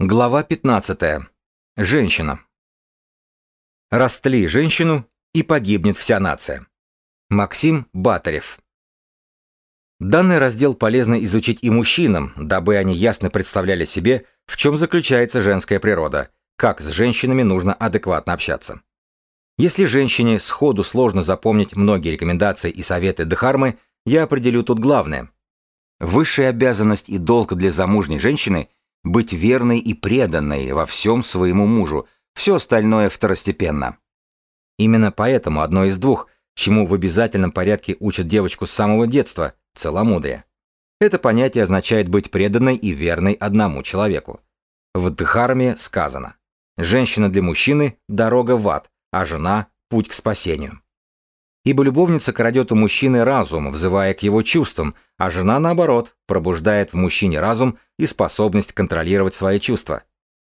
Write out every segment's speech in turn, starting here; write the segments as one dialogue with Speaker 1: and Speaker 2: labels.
Speaker 1: Глава 15. Женщина. Растли женщину, и погибнет вся нация. Максим Батарев. Данный раздел полезно изучить и мужчинам, дабы они ясно представляли себе, в чем заключается женская природа, как с женщинами нужно адекватно общаться. Если женщине сходу сложно запомнить многие рекомендации и советы Дхармы, я определю тут главное. Высшая обязанность и долг для замужней женщины – быть верной и преданной во всем своему мужу, все остальное второстепенно. Именно поэтому одно из двух, чему в обязательном порядке учат девочку с самого детства – целомудрие. Это понятие означает быть преданной и верной одному человеку. В Дхарме сказано «Женщина для мужчины – дорога в ад, а жена – путь к спасению». Ибо любовница крадет у мужчины разум, взывая к его чувствам, а жена, наоборот, пробуждает в мужчине разум и способность контролировать свои чувства.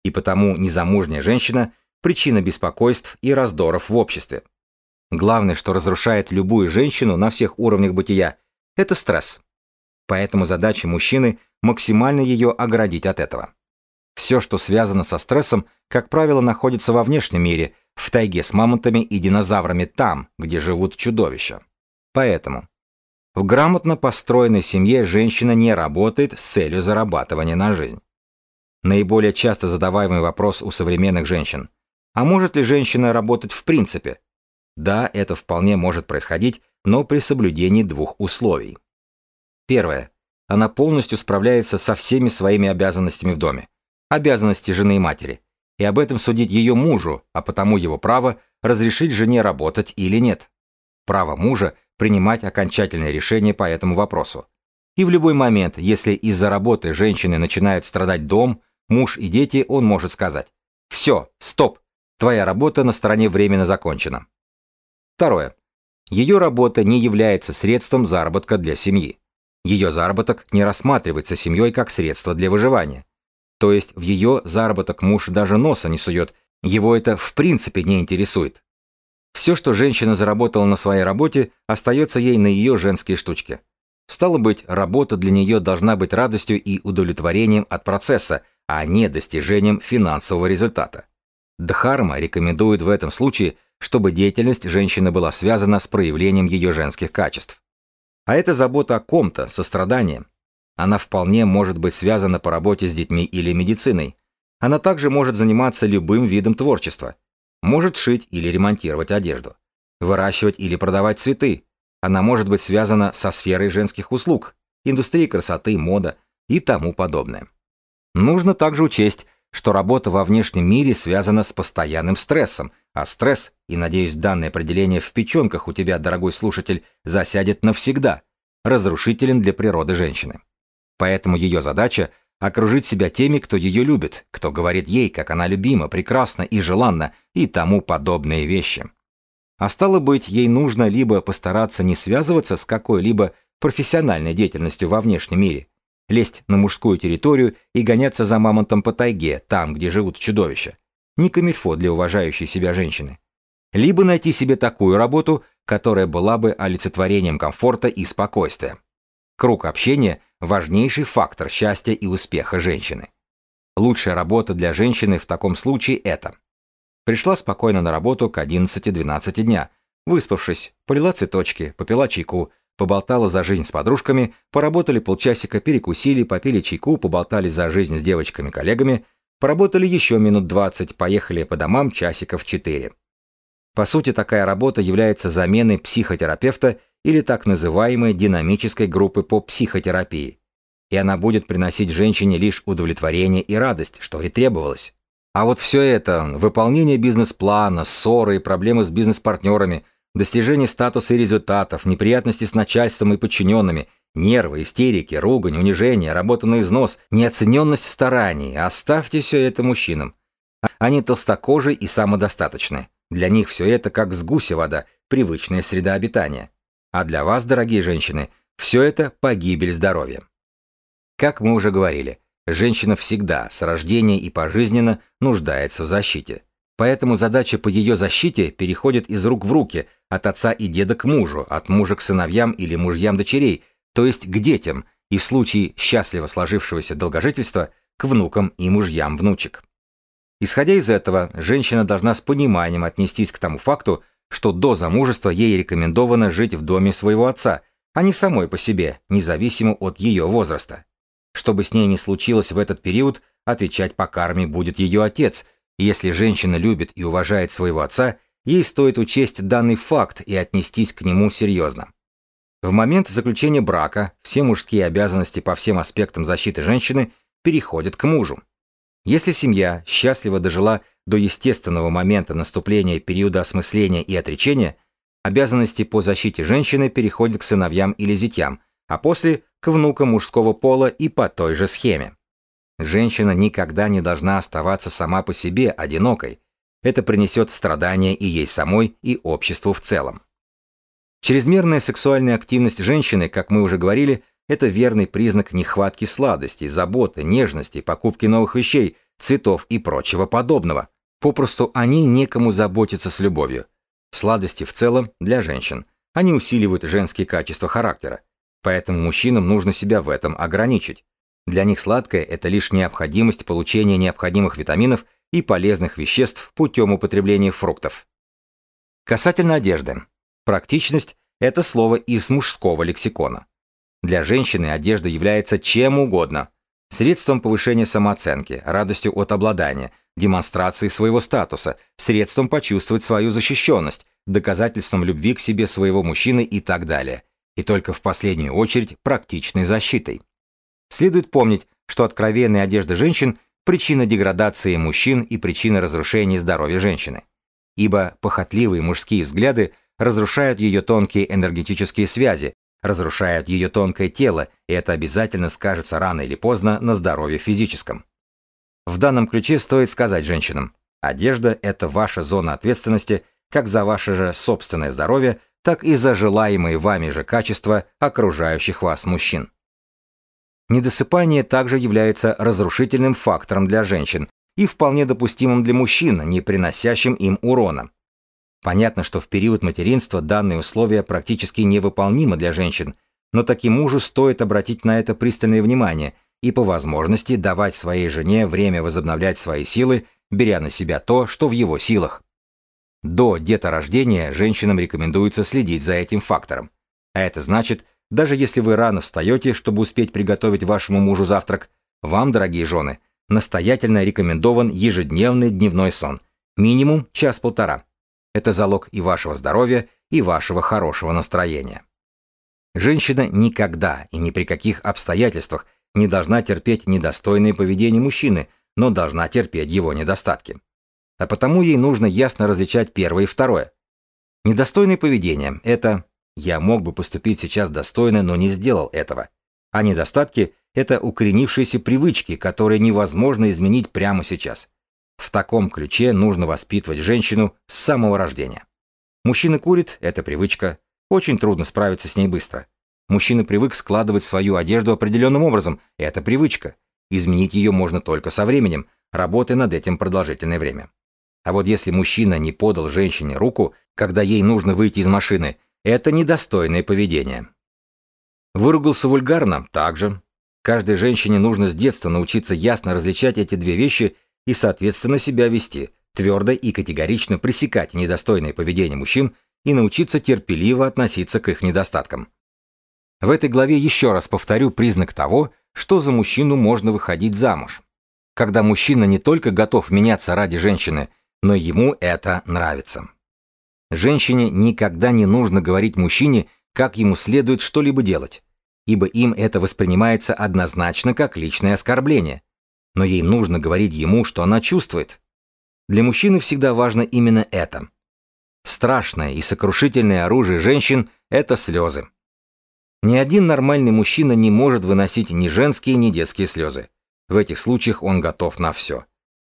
Speaker 1: И потому незамужняя женщина – причина беспокойств и раздоров в обществе. Главное, что разрушает любую женщину на всех уровнях бытия – это стресс. Поэтому задача мужчины – максимально ее оградить от этого. Все, что связано со стрессом, как правило, находится во внешнем мире – в тайге с мамонтами и динозаврами там, где живут чудовища. Поэтому в грамотно построенной семье женщина не работает с целью зарабатывания на жизнь. Наиболее часто задаваемый вопрос у современных женщин. А может ли женщина работать в принципе? Да, это вполне может происходить, но при соблюдении двух условий. Первое. Она полностью справляется со всеми своими обязанностями в доме. Обязанности жены и матери и об этом судить ее мужу, а потому его право разрешить жене работать или нет. Право мужа принимать окончательное решение по этому вопросу. И в любой момент, если из-за работы женщины начинают страдать дом, муж и дети, он может сказать «Все, стоп, твоя работа на стороне временно закончена». Второе. Ее работа не является средством заработка для семьи. Ее заработок не рассматривается семьей как средство для выживания. То есть в ее заработок муж даже носа не сует, его это в принципе не интересует. Все, что женщина заработала на своей работе, остается ей на ее женские штучки. Стало быть, работа для нее должна быть радостью и удовлетворением от процесса, а не достижением финансового результата. Дхарма рекомендует в этом случае, чтобы деятельность женщины была связана с проявлением ее женских качеств. А это забота о ком-то, сострадание, она вполне может быть связана по работе с детьми или медициной. Она также может заниматься любым видом творчества. Может шить или ремонтировать одежду. Выращивать или продавать цветы. Она может быть связана со сферой женских услуг, индустрией красоты, мода и тому подобное. Нужно также учесть, что работа во внешнем мире связана с постоянным стрессом, а стресс, и, надеюсь, данное определение в печенках у тебя, дорогой слушатель, засядет навсегда, разрушителен для природы женщины. Поэтому ее задача — окружить себя теми, кто ее любит, кто говорит ей, как она любима, прекрасна и желанна, и тому подобные вещи. А стало быть, ей нужно либо постараться не связываться с какой-либо профессиональной деятельностью во внешнем мире, лезть на мужскую территорию и гоняться за мамонтом по тайге, там, где живут чудовища. Не камильфо для уважающей себя женщины. Либо найти себе такую работу, которая была бы олицетворением комфорта и спокойствия. Круг общения важнейший фактор счастья и успеха женщины. Лучшая работа для женщины в таком случае это. Пришла спокойно на работу к 11-12 дня, выспавшись, полила цветочки, попила чайку, поболтала за жизнь с подружками, поработали полчасика, перекусили, попили чайку, поболтали за жизнь с девочками-коллегами, поработали еще минут 20, поехали по домам часиков 4. По сути, такая работа является заменой психотерапевта или так называемой динамической группы по психотерапии. И она будет приносить женщине лишь удовлетворение и радость, что и требовалось. А вот все это, выполнение бизнес-плана, ссоры и проблемы с бизнес-партнерами, достижение статуса и результатов, неприятности с начальством и подчиненными, нервы, истерики, ругань, унижение, работа на износ, неоцененность стараний, оставьте все это мужчинам. Они толстокожие и самодостаточны. Для них все это как с гуся вода, привычная среда обитания. А для вас, дорогие женщины, все это погибель здоровья. Как мы уже говорили, женщина всегда, с рождения и пожизненно, нуждается в защите. Поэтому задача по ее защите переходит из рук в руки, от отца и деда к мужу, от мужа к сыновьям или мужьям дочерей, то есть к детям, и в случае счастливо сложившегося долгожительства к внукам и мужьям внучек. Исходя из этого, женщина должна с пониманием отнестись к тому факту, что до замужества ей рекомендовано жить в доме своего отца, а не самой по себе, независимо от ее возраста. Что бы с ней ни случилось в этот период, отвечать по карме будет ее отец, и если женщина любит и уважает своего отца, ей стоит учесть данный факт и отнестись к нему серьезно. В момент заключения брака все мужские обязанности по всем аспектам защиты женщины переходят к мужу. Если семья счастливо дожила до естественного момента наступления периода осмысления и отречения, обязанности по защите женщины переходят к сыновьям или зятьям, а после – к внукам мужского пола и по той же схеме. Женщина никогда не должна оставаться сама по себе одинокой. Это принесет страдания и ей самой, и обществу в целом. Чрезмерная сексуальная активность женщины, как мы уже говорили, это верный признак нехватки сладости, заботы, нежности, покупки новых вещей, цветов и прочего подобного. Попросту о ней некому заботиться с любовью. Сладости в целом для женщин. Они усиливают женские качества характера. Поэтому мужчинам нужно себя в этом ограничить. Для них сладкое – это лишь необходимость получения необходимых витаминов и полезных веществ путем употребления фруктов. Касательно одежды. Практичность – это слово из мужского лексикона. Для женщины одежда является чем угодно. Средством повышения самооценки, радостью от обладания, демонстрации своего статуса, средством почувствовать свою защищенность, доказательством любви к себе своего мужчины и так далее. И только в последнюю очередь практичной защитой. Следует помнить, что откровенная одежда женщин – причина деградации мужчин и причина разрушения здоровья женщины. Ибо похотливые мужские взгляды разрушают ее тонкие энергетические связи, разрушают ее тонкое тело, и это обязательно скажется рано или поздно на здоровье физическом. В данном ключе стоит сказать женщинам, одежда – это ваша зона ответственности как за ваше же собственное здоровье, так и за желаемые вами же качества окружающих вас мужчин. Недосыпание также является разрушительным фактором для женщин и вполне допустимым для мужчин, не приносящим им урона. Понятно, что в период материнства данные условия практически невыполнимы для женщин, но таким мужу стоит обратить на это пристальное внимание и по возможности давать своей жене время возобновлять свои силы, беря на себя то, что в его силах. До деторождения женщинам рекомендуется следить за этим фактором. А это значит, даже если вы рано встаете, чтобы успеть приготовить вашему мужу завтрак, вам, дорогие жены, настоятельно рекомендован ежедневный дневной сон, минимум час-полтора. Это залог и вашего здоровья, и вашего хорошего настроения. Женщина никогда и ни при каких обстоятельствах не должна терпеть недостойное поведение мужчины, но должна терпеть его недостатки. А потому ей нужно ясно различать первое и второе. Недостойное поведение – это «я мог бы поступить сейчас достойно, но не сделал этого». А недостатки – это укоренившиеся привычки, которые невозможно изменить прямо сейчас. В таком ключе нужно воспитывать женщину с самого рождения. Мужчина курит – это привычка. Очень трудно справиться с ней быстро. Мужчина привык складывать свою одежду определенным образом – это привычка. Изменить ее можно только со временем, работая над этим продолжительное время. А вот если мужчина не подал женщине руку, когда ей нужно выйти из машины, это недостойное поведение. Выругался вульгарно – также. Каждой женщине нужно с детства научиться ясно различать эти две вещи и, соответственно, себя вести, твердо и категорично пресекать недостойное поведение мужчин и научиться терпеливо относиться к их недостаткам. В этой главе еще раз повторю признак того, что за мужчину можно выходить замуж. Когда мужчина не только готов меняться ради женщины, но ему это нравится. Женщине никогда не нужно говорить мужчине, как ему следует что-либо делать, ибо им это воспринимается однозначно как личное оскорбление, но ей нужно говорить ему, что она чувствует. Для мужчины всегда важно именно это. Страшное и сокрушительное оружие женщин – это слезы. Ни один нормальный мужчина не может выносить ни женские, ни детские слезы. В этих случаях он готов на все.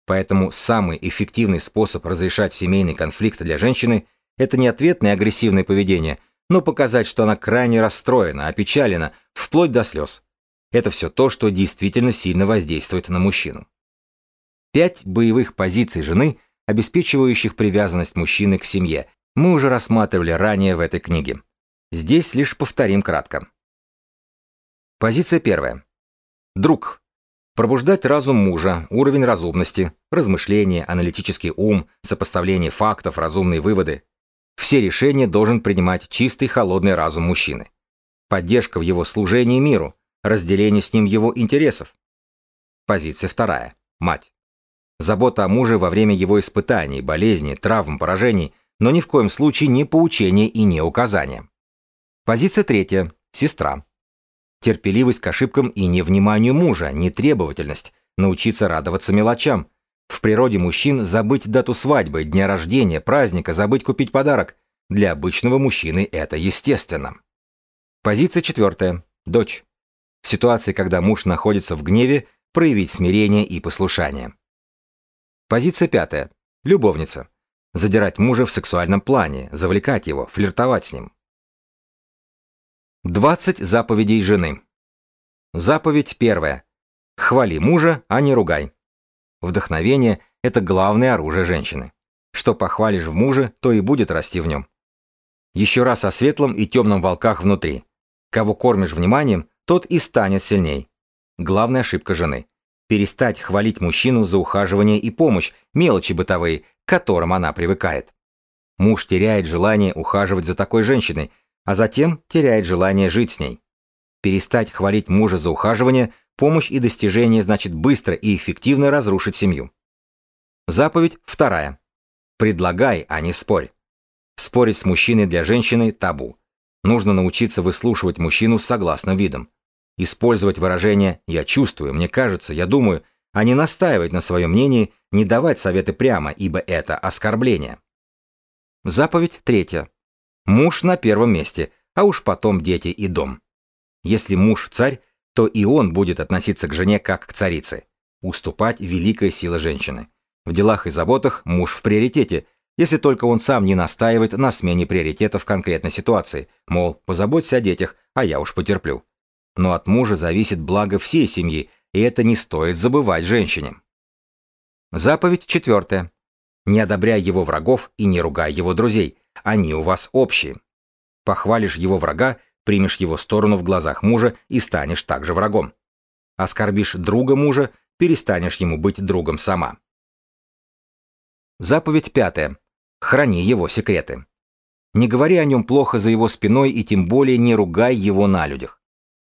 Speaker 1: Поэтому самый эффективный способ разрешать семейный конфликт для женщины – это не ответное агрессивное поведение, но показать, что она крайне расстроена, опечалена, вплоть до слез. Это все то, что действительно сильно воздействует на мужчину. Пять боевых позиций жены, обеспечивающих привязанность мужчины к семье, мы уже рассматривали ранее в этой книге. Здесь лишь повторим кратко. Позиция первая. Друг. Пробуждать разум мужа, уровень разумности, размышления, аналитический ум, сопоставление фактов, разумные выводы. Все решения должен принимать чистый холодный разум мужчины. Поддержка в его служении миру, разделение с ним его интересов. Позиция вторая. Мать. Забота о муже во время его испытаний, болезней, травм, поражений, но ни в коем случае не поучение и не указание. Позиция третья. Сестра. Терпеливость к ошибкам и невниманию мужа, нетребовательность, научиться радоваться мелочам. В природе мужчин забыть дату свадьбы, дня рождения, праздника, забыть купить подарок. Для обычного мужчины это естественно. Позиция четвертая. Дочь. В ситуации, когда муж находится в гневе, проявить смирение и послушание. Позиция пятая. Любовница. Задирать мужа в сексуальном плане, завлекать его, флиртовать с ним. 20 заповедей жены. Заповедь первая. Хвали мужа, а не ругай. Вдохновение – это главное оружие женщины. Что похвалишь в муже, то и будет расти в нем. Еще раз о светлом и темном волках внутри. Кого кормишь вниманием, тот и станет сильней. Главная ошибка жены. Перестать хвалить мужчину за ухаживание и помощь, мелочи бытовые, к которым она привыкает. Муж теряет желание ухаживать за такой женщиной, а затем теряет желание жить с ней. Перестать хвалить мужа за ухаживание, помощь и достижение значит быстро и эффективно разрушить семью. Заповедь вторая. Предлагай, а не спорь. Спорить с мужчиной для женщины – табу. Нужно научиться выслушивать мужчину с согласным видом. Использовать выражение «я чувствую», «мне кажется», «я думаю», а не настаивать на своем мнении, не давать советы прямо, ибо это оскорбление. Заповедь третья. Муж на первом месте, а уж потом дети и дом. Если муж царь, то и он будет относиться к жене как к царице. Уступать – великая сила женщины. В делах и заботах муж в приоритете, если только он сам не настаивает на смене приоритетов в конкретной ситуации, мол, позаботься о детях, а я уж потерплю. Но от мужа зависит благо всей семьи, и это не стоит забывать женщине. Заповедь четвертая. Не одобряй его врагов и не ругай его друзей, они у вас общие. Похвалишь его врага, примешь его сторону в глазах мужа и станешь также врагом. Оскорбишь друга мужа, перестанешь ему быть другом сама. Заповедь пятая. Храни его секреты. Не говори о нем плохо за его спиной и тем более не ругай его на людях.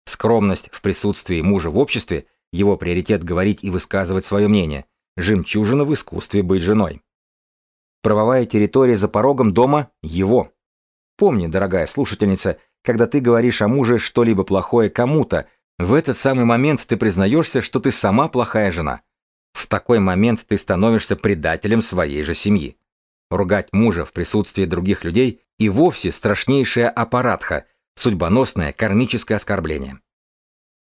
Speaker 1: Скромность в присутствии мужа в обществе, его приоритет говорить и высказывать свое мнение, жемчужина в искусстве быть женой. Правовая территория за порогом дома – его. Помни, дорогая слушательница, когда ты говоришь о муже что-либо плохое кому-то, в этот самый момент ты признаешься, что ты сама плохая жена. В такой момент ты становишься предателем своей же семьи. Ругать мужа в присутствии других людей и вовсе страшнейшая аппаратха, судьбоносное кармическое оскорбление.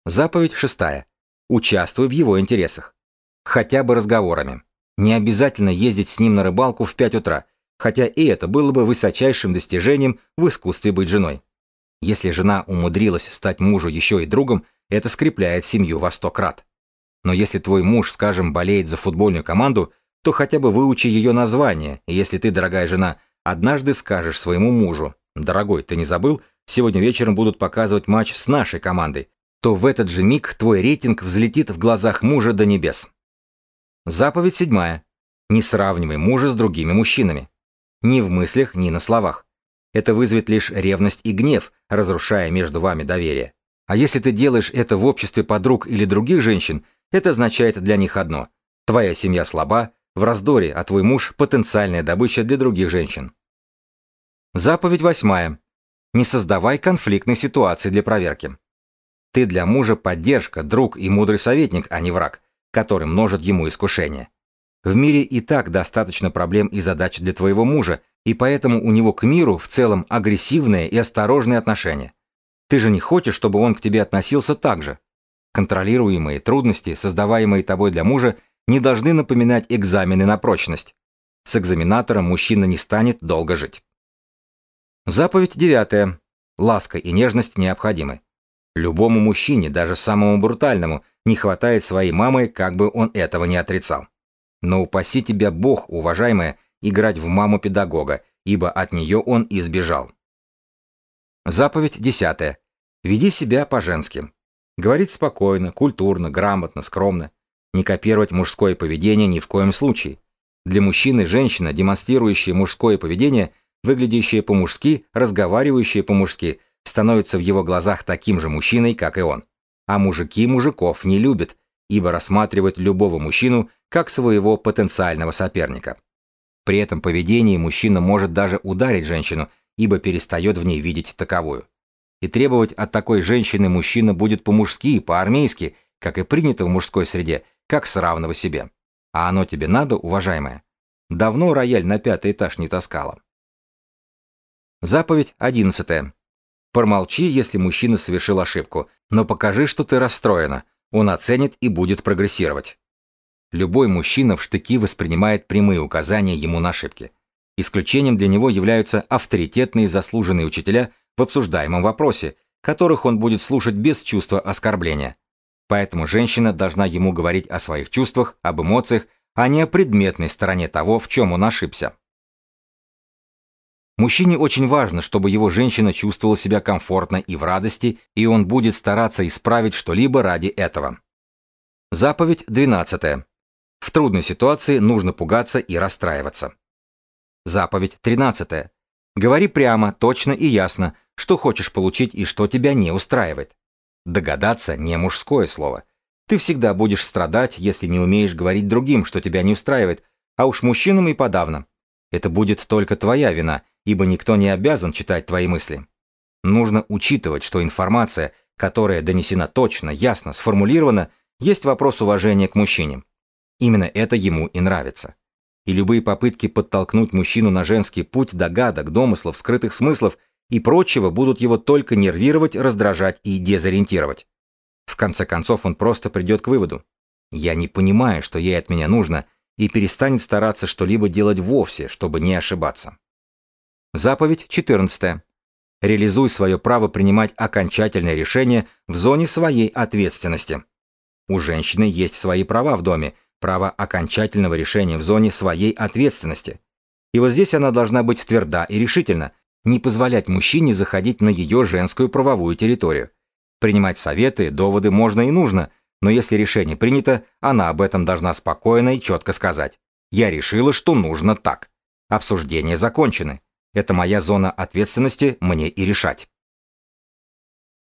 Speaker 1: Заповедь шестая. Участвуй в его интересах. Хотя бы разговорами. Не обязательно ездить с ним на рыбалку в 5 утра, хотя и это было бы высочайшим достижением в искусстве быть женой. Если жена умудрилась стать мужу еще и другом, это скрепляет семью во сто крат. Но если твой муж, скажем, болеет за футбольную команду, то хотя бы выучи ее название, и если ты, дорогая жена, однажды скажешь своему мужу, «Дорогой, ты не забыл, сегодня вечером будут показывать матч с нашей командой», то в этот же миг твой рейтинг взлетит в глазах мужа до небес. Заповедь седьмая. Не сравнивай мужа с другими мужчинами. Ни в мыслях, ни на словах. Это вызовет лишь ревность и гнев, разрушая между вами доверие. А если ты делаешь это в обществе подруг или других женщин, это означает для них одно. Твоя семья слаба, в раздоре, а твой муж – потенциальная добыча для других женщин. Заповедь восьмая. Не создавай конфликтной ситуации для проверки. Ты для мужа поддержка, друг и мудрый советник, а не враг который множит ему искушения. В мире и так достаточно проблем и задач для твоего мужа, и поэтому у него к миру в целом агрессивное и осторожное отношение. Ты же не хочешь, чтобы он к тебе относился так же. Контролируемые трудности, создаваемые тобой для мужа, не должны напоминать экзамены на прочность. С экзаменатором мужчина не станет долго жить. Заповедь девятая. Ласка и нежность необходимы. Любому мужчине, даже самому брутальному, не хватает своей мамы, как бы он этого не отрицал. Но упаси тебя Бог, уважаемая, играть в маму педагога, ибо от нее он избежал. Заповедь десятая. Веди себя по-женски. Говорить спокойно, культурно, грамотно, скромно. Не копировать мужское поведение ни в коем случае. Для мужчины женщина, демонстрирующая мужское поведение, выглядящая по-мужски, разговаривающая по-мужски, становится в его глазах таким же мужчиной, как и он. А мужики мужиков не любят, ибо рассматривают любого мужчину как своего потенциального соперника. При этом поведении мужчина может даже ударить женщину, ибо перестает в ней видеть таковую. И требовать от такой женщины мужчина будет по-мужски, по-армейски, как и принято в мужской среде, как с равного себе. А оно тебе надо, уважаемая? Давно рояль на пятый этаж не таскала. Заповедь одиннадцатая. Промолчи, если мужчина совершил ошибку, но покажи, что ты расстроена. Он оценит и будет прогрессировать. Любой мужчина в штыки воспринимает прямые указания ему на ошибки. Исключением для него являются авторитетные заслуженные учителя в обсуждаемом вопросе, которых он будет слушать без чувства оскорбления. Поэтому женщина должна ему говорить о своих чувствах, об эмоциях, а не о предметной стороне того, в чем он ошибся. Мужчине очень важно, чтобы его женщина чувствовала себя комфортно и в радости, и он будет стараться исправить что-либо ради этого. Заповедь 12. В трудной ситуации нужно пугаться и расстраиваться. Заповедь 13. Говори прямо, точно и ясно, что хочешь получить и что тебя не устраивает. Догадаться не мужское слово. Ты всегда будешь страдать, если не умеешь говорить другим, что тебя не устраивает, а уж мужчинам и подавно. Это будет только твоя вина, ибо никто не обязан читать твои мысли. Нужно учитывать, что информация, которая донесена точно, ясно, сформулирована, есть вопрос уважения к мужчине. Именно это ему и нравится. И любые попытки подтолкнуть мужчину на женский путь догадок, домыслов, скрытых смыслов и прочего будут его только нервировать, раздражать и дезориентировать. В конце концов он просто придет к выводу. Я не понимаю, что ей от меня нужно, и перестанет стараться что-либо делать вовсе, чтобы не ошибаться. Заповедь 14. Реализуй свое право принимать окончательное решение в зоне своей ответственности. У женщины есть свои права в доме, право окончательного решения в зоне своей ответственности. И вот здесь она должна быть тверда и решительна, не позволять мужчине заходить на ее женскую правовую территорию. Принимать советы, доводы можно и нужно, но если решение принято, она об этом должна спокойно и четко сказать. Я решила, что нужно так. Обсуждения закончены. Это моя зона ответственности, мне и решать.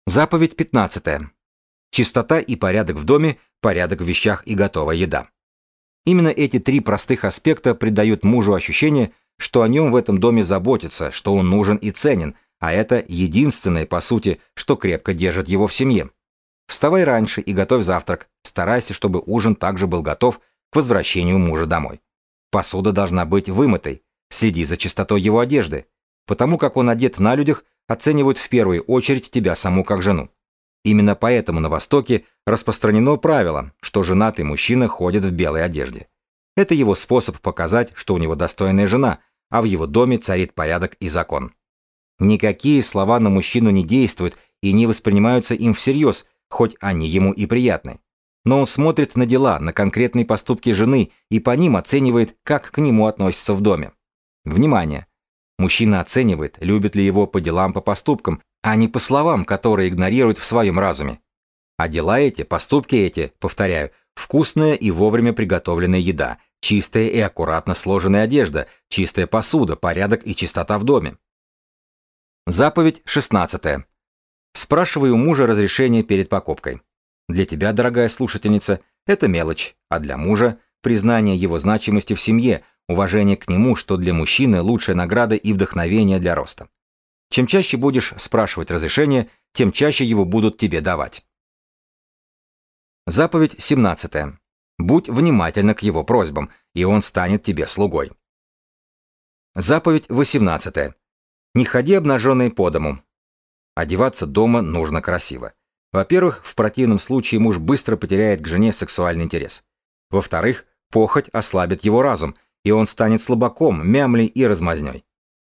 Speaker 1: Заповедь 15. Чистота и порядок в доме, порядок в вещах и готовая еда. Именно эти три простых аспекта придают мужу ощущение, что о нем в этом доме заботятся, что он нужен и ценен, а это единственное, по сути, что крепко держит его в семье. Вставай раньше и готовь завтрак, старайся, чтобы ужин также был готов к возвращению мужа домой. Посуда должна быть вымытой, следи за чистотой его одежды, потому как он одет на людях, оценивают в первую очередь тебя саму как жену. Именно поэтому на Востоке распространено правило, что женатый мужчина ходит в белой одежде. Это его способ показать, что у него достойная жена, а в его доме царит порядок и закон. Никакие слова на мужчину не действуют и не воспринимаются им всерьез, хоть они ему и приятны. Но он смотрит на дела, на конкретные поступки жены и по ним оценивает, как к нему относятся в доме. Внимание! Мужчина оценивает, любит ли его по делам, по поступкам, а не по словам, которые игнорирует в своем разуме. А дела эти, поступки эти, повторяю, вкусная и вовремя приготовленная еда, чистая и аккуратно сложенная одежда, чистая посуда, порядок и чистота в доме. Заповедь 16. Спрашивай у мужа разрешение перед покупкой. Для тебя, дорогая слушательница, это мелочь, а для мужа – признание его значимости в семье, уважение к нему, что для мужчины лучшая награда и вдохновение для роста. Чем чаще будешь спрашивать разрешение, тем чаще его будут тебе давать. Заповедь 17. Будь внимательна к его просьбам, и он станет тебе слугой. Заповедь 18. Не ходи обнаженной по дому. Одеваться дома нужно красиво. Во-первых, в противном случае муж быстро потеряет к жене сексуальный интерес. Во-вторых, похоть ослабит его разум, и он станет слабаком, мямлей и размазней.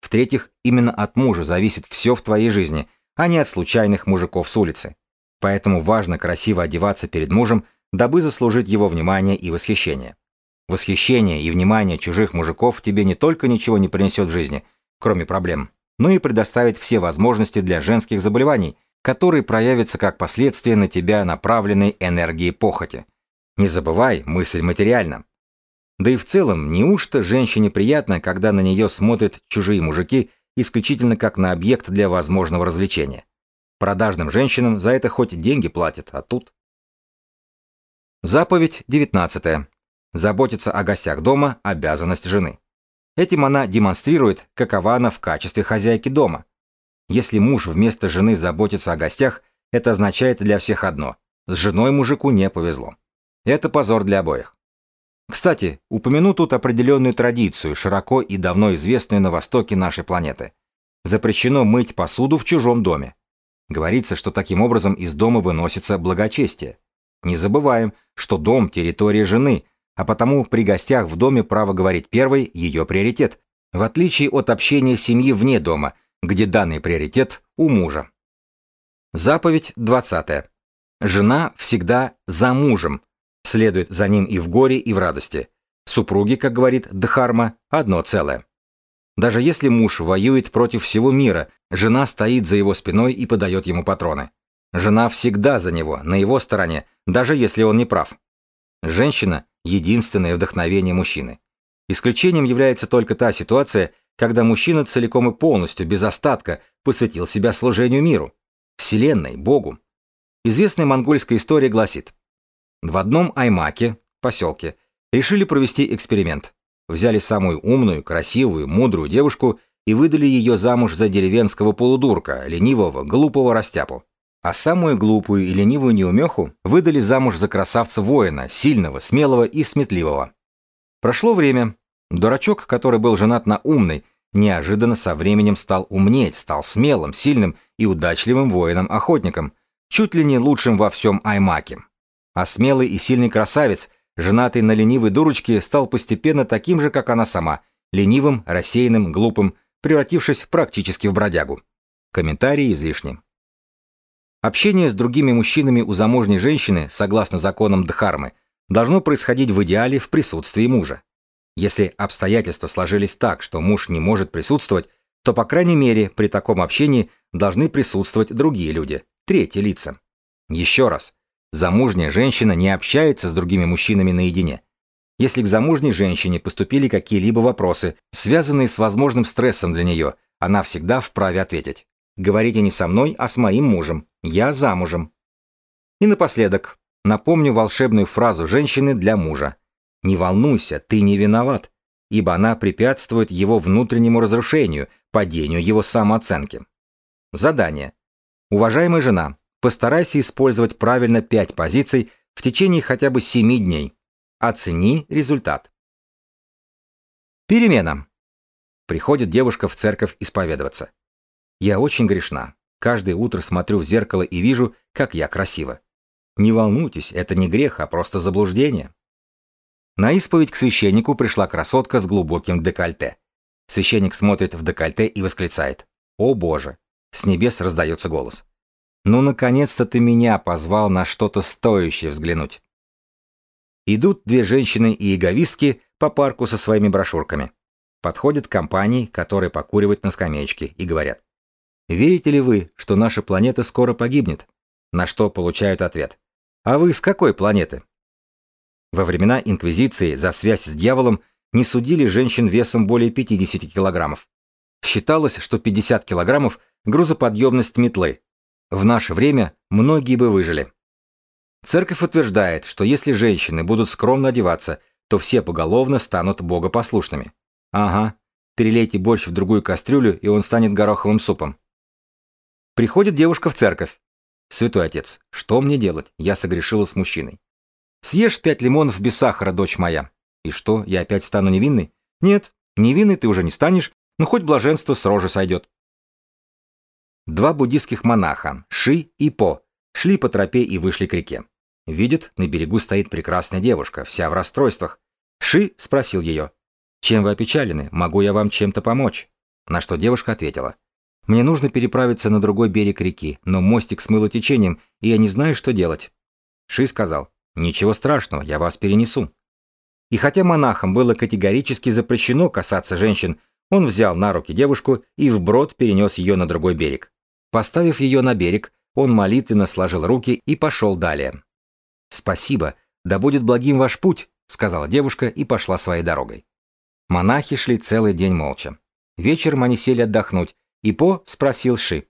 Speaker 1: В-третьих, именно от мужа зависит все в твоей жизни, а не от случайных мужиков с улицы. Поэтому важно красиво одеваться перед мужем, дабы заслужить его внимание и восхищение. Восхищение и внимание чужих мужиков тебе не только ничего не принесет в жизни, кроме проблем, но и предоставит все возможности для женских заболеваний, которые проявятся как последствия на тебя направленной энергии похоти. Не забывай, мысль материальна. Да и в целом, неужто женщине приятно, когда на нее смотрят чужие мужики исключительно как на объект для возможного развлечения? Продажным женщинам за это хоть деньги платят, а тут... Заповедь 19. Заботиться о гостях дома – обязанность жены. Этим она демонстрирует, какова она в качестве хозяйки дома. Если муж вместо жены заботится о гостях, это означает для всех одно – с женой мужику не повезло. Это позор для обоих. Кстати, упомяну тут определенную традицию, широко и давно известную на востоке нашей планеты. Запрещено мыть посуду в чужом доме. Говорится, что таким образом из дома выносится благочестие. Не забываем, что дом – территория жены, а потому при гостях в доме право говорить первой – ее приоритет, в отличие от общения семьи вне дома, где данный приоритет у мужа. Заповедь 20. Жена всегда за мужем, следует за ним и в горе, и в радости. Супруги, как говорит Дхарма, одно целое. Даже если муж воюет против всего мира, жена стоит за его спиной и подает ему патроны. Жена всегда за него, на его стороне, даже если он не прав. Женщина единственное вдохновение мужчины. Исключением является только та ситуация, когда мужчина целиком и полностью, без остатка, посвятил себя служению миру, Вселенной, Богу. Известная монгольская история гласит, в одном Аймаке, поселке, решили провести эксперимент. Взяли самую умную, красивую, мудрую девушку и выдали ее замуж за деревенского полудурка, ленивого, глупого растяпу. А самую глупую и ленивую неумеху выдали замуж за красавца-воина, сильного, смелого и сметливого. Прошло время. Дурачок, который был женат на умной, неожиданно со временем стал умнеть, стал смелым, сильным и удачливым воином-охотником, чуть ли не лучшим во всем Аймаке. А смелый и сильный красавец, женатый на ленивой дурочке, стал постепенно таким же, как она сама, ленивым, рассеянным, глупым, превратившись практически в бродягу. Комментарии излишни. Общение с другими мужчинами у замужней женщины, согласно законам Дхармы, должно происходить в идеале в присутствии мужа. Если обстоятельства сложились так, что муж не может присутствовать, то, по крайней мере, при таком общении должны присутствовать другие люди, третьи лица. Еще раз, замужняя женщина не общается с другими мужчинами наедине. Если к замужней женщине поступили какие-либо вопросы, связанные с возможным стрессом для нее, она всегда вправе ответить. Говорите не со мной, а с моим мужем. Я замужем. И напоследок, напомню волшебную фразу женщины для мужа. Не волнуйся, ты не виноват, ибо она препятствует его внутреннему разрушению, падению его самооценки. Задание. Уважаемая жена, постарайся использовать правильно пять позиций в течение хотя бы семи дней. Оцени результат. Перемена. Приходит девушка в церковь исповедоваться. Я очень грешна. Каждое утро смотрю в зеркало и вижу, как я красива. Не волнуйтесь, это не грех, а просто заблуждение. На исповедь к священнику пришла красотка с глубоким декольте. Священник смотрит в декольте и восклицает. «О боже!» С небес раздается голос. «Ну, наконец-то ты меня позвал на что-то стоящее взглянуть». Идут две женщины и эгоистки по парку со своими брошюрками. Подходят к компании, которые покуривают на скамеечке, и говорят. Верите ли вы, что наша планета скоро погибнет? На что получают ответ. А вы с какой планеты? Во времена Инквизиции за связь с дьяволом не судили женщин весом более 50 килограммов. Считалось, что 50 килограммов – грузоподъемность метлы. В наше время многие бы выжили. Церковь утверждает, что если женщины будут скромно одеваться, то все поголовно станут богопослушными. Ага, перелейте борщ в другую кастрюлю, и он станет гороховым супом. Приходит девушка в церковь. Святой отец, что мне делать? Я согрешила с мужчиной. Съешь пять лимонов без сахара, дочь моя. И что, я опять стану невинной? Нет, невинной ты уже не станешь, но хоть блаженство с рожи сойдет. Два буддийских монаха, Ши и По, шли по тропе и вышли к реке. Видят, на берегу стоит прекрасная девушка, вся в расстройствах. Ши спросил ее, «Чем вы опечалены? Могу я вам чем-то помочь?» На что девушка ответила, мне нужно переправиться на другой берег реки, но мостик смыло течением, и я не знаю, что делать. Ши сказал, ничего страшного, я вас перенесу. И хотя монахам было категорически запрещено касаться женщин, он взял на руки девушку и вброд перенес ее на другой берег. Поставив ее на берег, он молитвенно сложил руки и пошел далее. «Спасибо, да будет благим ваш путь», — сказала девушка и пошла своей дорогой. Монахи шли целый день молча. Вечером они сели отдохнуть, и По спросил Ши.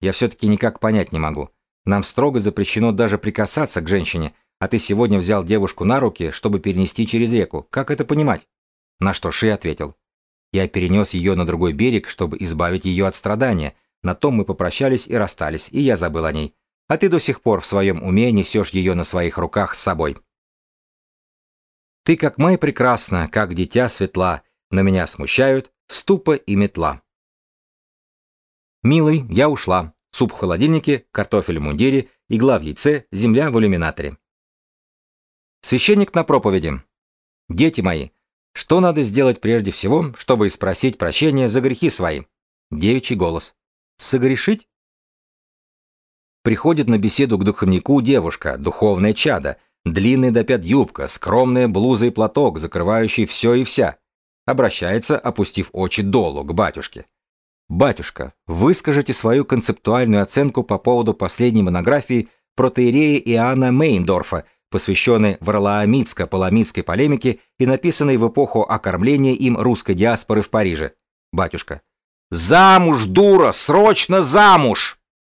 Speaker 1: «Я все-таки никак понять не могу. Нам строго запрещено даже прикасаться к женщине, а ты сегодня взял девушку на руки, чтобы перенести через реку. Как это понимать?» На что Ши ответил. «Я перенес ее на другой берег, чтобы избавить ее от страдания. На том мы попрощались и расстались, и я забыл о ней. А ты до сих пор в своем уме несешь ее на своих руках с собой». Ты как май прекрасна, как дитя светла, но меня смущают ступа и метла. Милый, я ушла. Суп в холодильнике, картофель в мундире, игла в яйце, земля в иллюминаторе. Священник на проповеди. Дети мои, что надо сделать прежде всего, чтобы спросить прощения за грехи свои? Девичий голос. Согрешить? Приходит на беседу к духовнику девушка, духовное чадо, Длинная до пят юбка, скромная блуза и платок, закрывающий все и вся. Обращается, опустив очи долу, к батюшке. «Батюшка, выскажите свою концептуальную оценку по поводу последней монографии протеерея Иоанна Мейндорфа, посвященной Варлаамитско-Паламитской полемике и написанной в эпоху окормления им русской диаспоры в Париже. Батюшка. «Замуж, дура! Срочно замуж!»